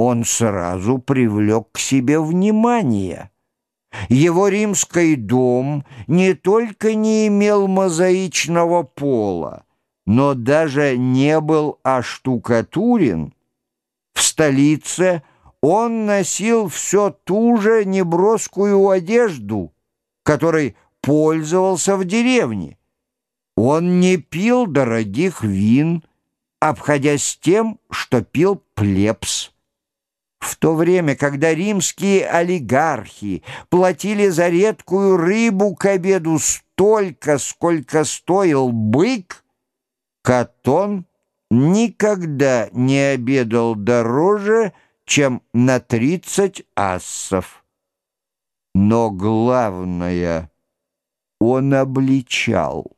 он сразу привлек к себе внимание. Его римский дом не только не имел мозаичного пола, но даже не был оштукатурен. В столице он носил все ту же неброскую одежду, которой пользовался в деревне. Он не пил дорогих вин, обходясь тем, что пил плебс. В то время, когда римские олигархи платили за редкую рыбу к обеду столько, сколько стоил бык, Катон никогда не обедал дороже, чем на тридцать ассов. Но главное, он обличал.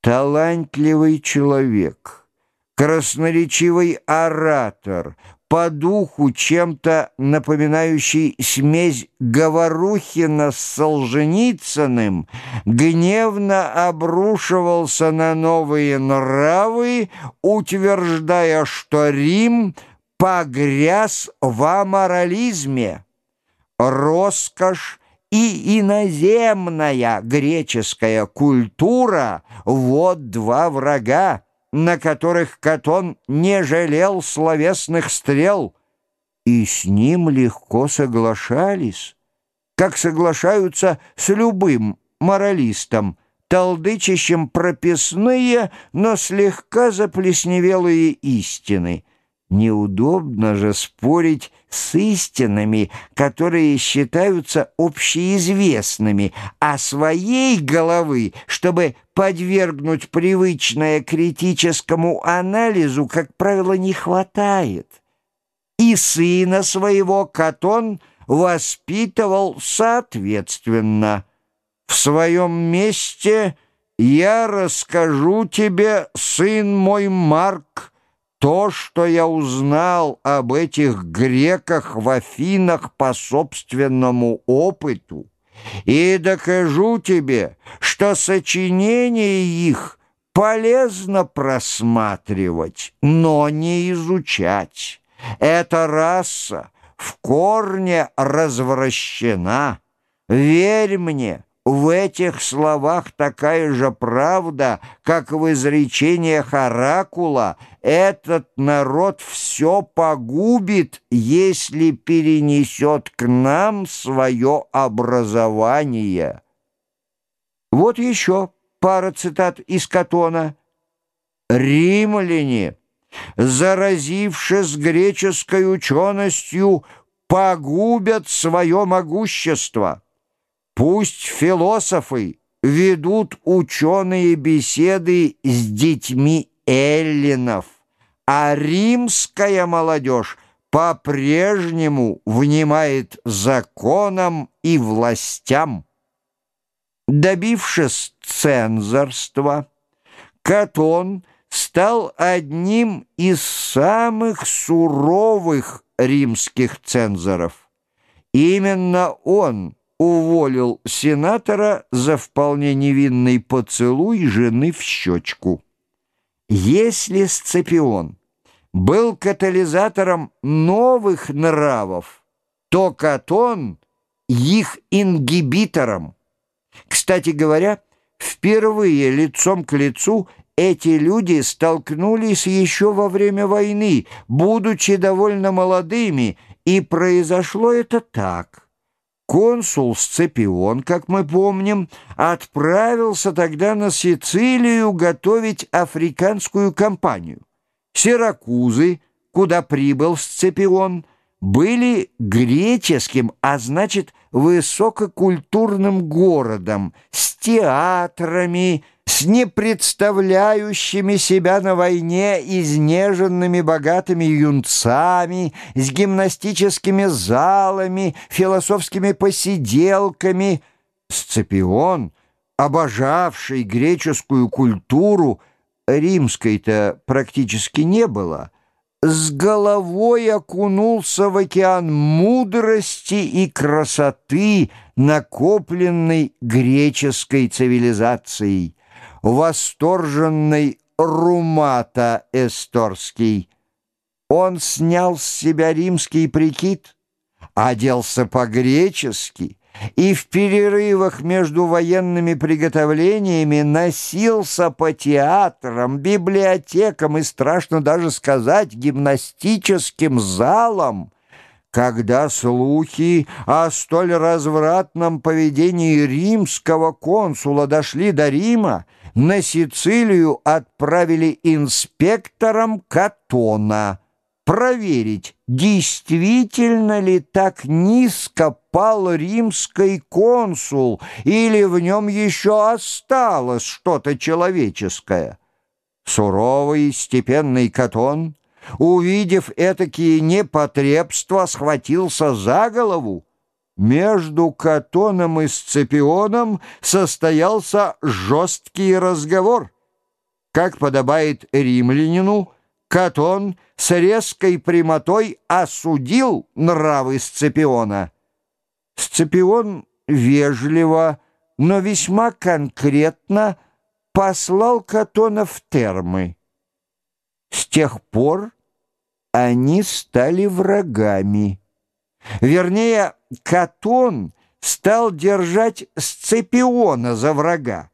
Талантливый человек, красноречивый оратор, по духу чем-то напоминающий смесь Говорухина с Солженицыным, гневно обрушивался на новые нравы, утверждая, что Рим погряз в аморализме. Роскошь и иноземная греческая культура — вот два врага, на которых Катон не жалел словесных стрел, и с ним легко соглашались, как соглашаются с любым моралистом, толдычащим прописные, но слегка заплесневелые истины — Неудобно же спорить с истинами, которые считаются общеизвестными, а своей головы, чтобы подвергнуть привычное критическому анализу, как правило, не хватает. И сына своего Катон воспитывал соответственно. В своем месте я расскажу тебе, сын мой Марк, то, что я узнал об этих греках в Афинах по собственному опыту, и докажу тебе, что сочинения их полезно просматривать, но не изучать. Эта раса в корне развращена. Верь мне, в этих словах такая же правда, как в изречениях Оракула. Этот народ все погубит, если перенесет к нам свое образование. Вот еще пара цитат из Катона. «Римляне, заразившись греческой ученостью, погубят свое могущество». Пусть философы ведут ученые беседы с детьми эллинов, а римская молодежь по-прежнему внимает законам и властям. Добившись цензорства, Катон стал одним из самых суровых римских цензоров. Именно он – уволил сенатора за вполне невинный поцелуй жены в щечку. Если Сципион был катализатором новых нравов, то Катон — их ингибитором. Кстати говоря, впервые лицом к лицу эти люди столкнулись еще во время войны, будучи довольно молодыми, и произошло это так — Консул Сципион, как мы помним, отправился тогда на Сицилию готовить африканскую кампанию. Сиракузы, куда прибыл Сципион, были греческим, а значит, высококультурным городом, с театрами, с непредставляющими себя на войне изнеженными богатыми юнцами, с гимнастическими залами, философскими посиделками. Сципион, обожавший греческую культуру, римской-то практически не было, с головой окунулся в океан мудрости и красоты, накопленной греческой цивилизацией восторженный Румата Эсторский. Он снял с себя римский прикид, оделся по-гречески и в перерывах между военными приготовлениями носился по театрам, библиотекам и, страшно даже сказать, гимнастическим залам, когда слухи о столь развратном поведении римского консула дошли до Рима, на Сицилию отправили инспектором Катона проверить, действительно ли так низко пал римский консул или в нем еще осталось что-то человеческое. Суровый степенный Катон, увидев этакие непотребства, схватился за голову. Между Катоном и Сципионом состоялся жесткий разговор. Как подобает римлянину, Катон с резкой прямотой осудил нравы Сципиона. Сципион вежливо, но весьма конкретно послал Катона в термы. С тех пор они стали врагами. Вернее, Катон стал держать Сципиона за врага.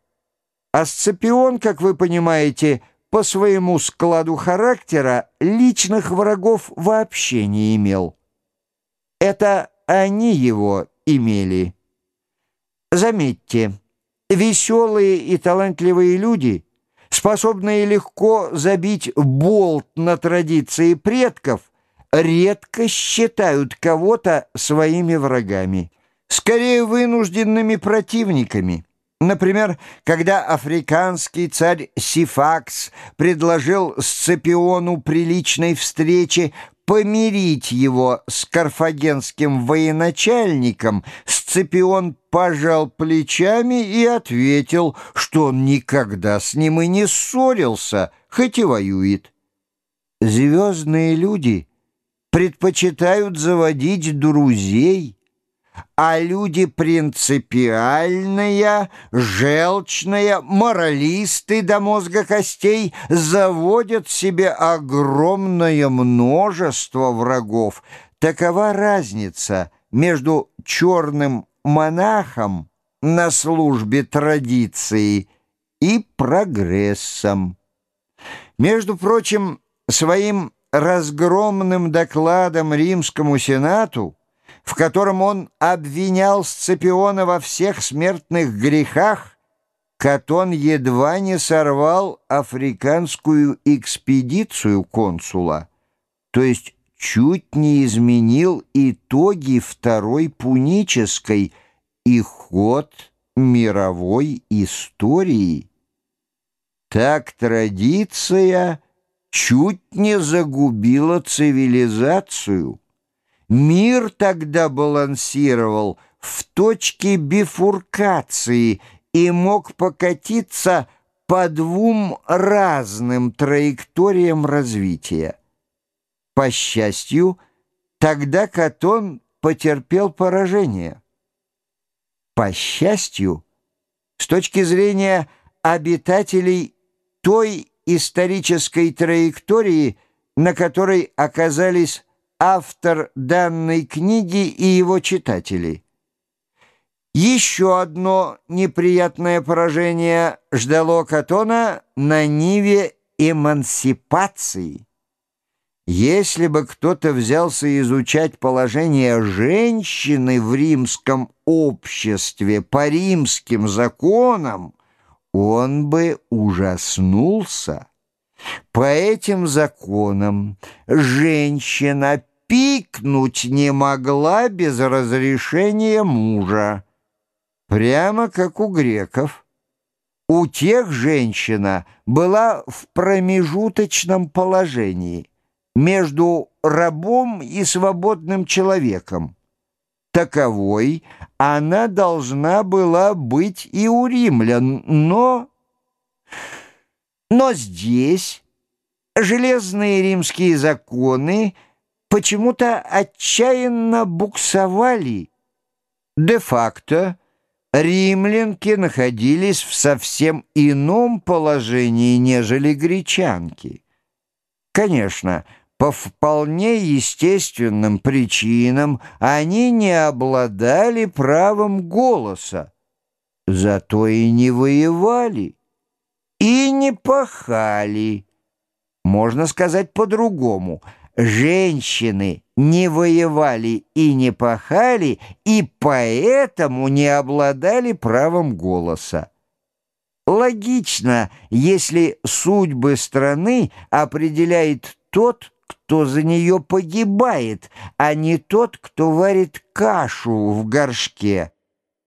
А Сципион, как вы понимаете, по своему складу характера личных врагов вообще не имел. Это они его имели. Заметьте, веселые и талантливые люди, способные легко забить болт на традиции предков, редко считают кого-то своими врагами, скорее вынужденными противниками. Например, когда африканский царь Сифакс предложил Сципиону при личной встрече помирить его с карфагенским военачальником, Сципион пожал плечами и ответил, что он никогда с ним и не ссорился, хоть и воюет. Звездные люди предпочитают заводить друзей, а люди принципиальные, желчные, моралисты до мозга костей заводят себе огромное множество врагов. Такова разница между черным монахом на службе традиции и прогрессом. Между прочим, своим разгромным докладом Римскому Сенату в котором он обвинял Сципиона во всех смертных грехах, Катон едва не сорвал африканскую экспедицию консула, то есть чуть не изменил итоги Второй Пунической и ход мировой истории. Так традиция чуть не загубила цивилизацию. Мир тогда балансировал в точке бифуркации и мог покатиться по двум разным траекториям развития. По счастью, тогда Катон потерпел поражение. По счастью, с точки зрения обитателей той исторической траектории, на которой оказались автор данной книги и его читатели. Еще одно неприятное поражение ждало Катона на ниве эмансипации. Если бы кто-то взялся изучать положение женщины в римском обществе по римским законам, он бы ужаснулся. По этим законам женщина пикнуть не могла без разрешения мужа. Прямо как у греков. У тех женщина была в промежуточном положении между рабом и свободным человеком. Таковой она должна была быть и у римлян, но... Но здесь железные римские законы почему-то отчаянно буксовали. Де-факто римлянки находились в совсем ином положении, нежели гречанки. Конечно, по вполне естественным причинам они не обладали правом голоса, зато и не воевали, и не пахали. Можно сказать по-другому. Женщины не воевали и не пахали, и поэтому не обладали правом голоса. Логично, если судьбы страны определяет тот, кто за нее погибает, а не тот, кто варит кашу в горшке.